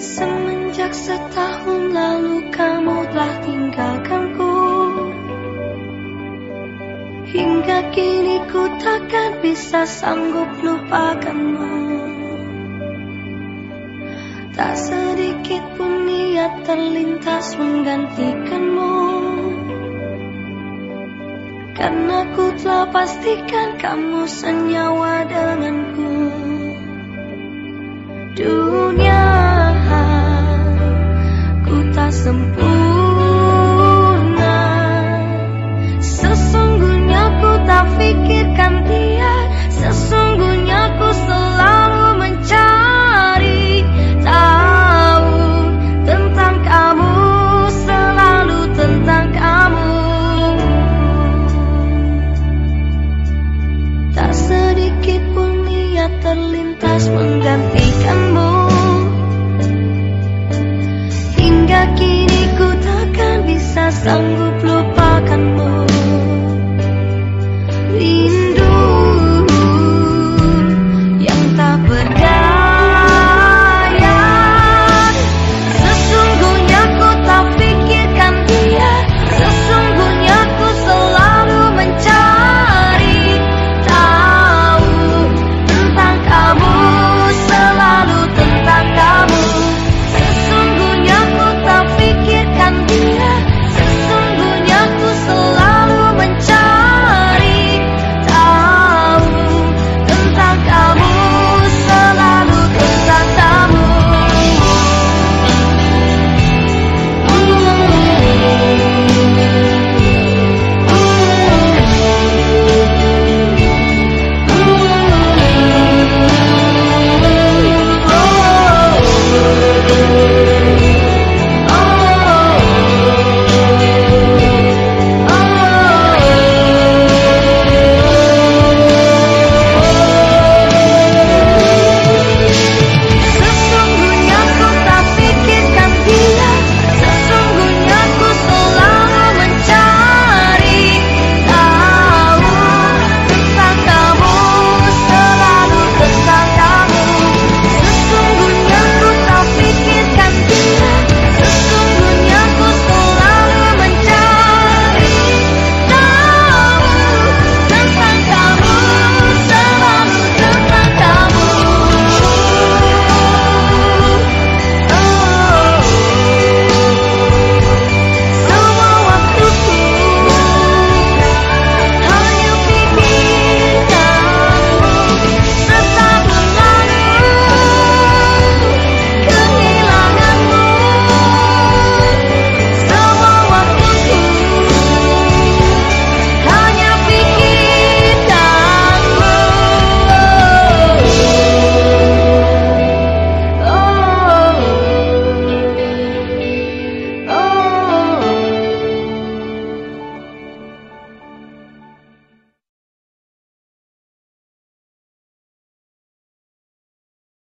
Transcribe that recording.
Semenjak setahun lalu kamu telah tinggalkanku. Hingga kini ku takkan bisa sanggup lupakanmu. Tak sedikit pun niat terlintas menggantikanmu. Karena ku telah pastikan kamu senyawa denganku. Dunia sempurna. Sesungguhnya ku tak pikirkan dia. Sesungguhnya ku selalu mencari Tahu tentang kamu Selalu tentang kamu. Tak sedikit pun niat terlintas menggantikanmu. sanggup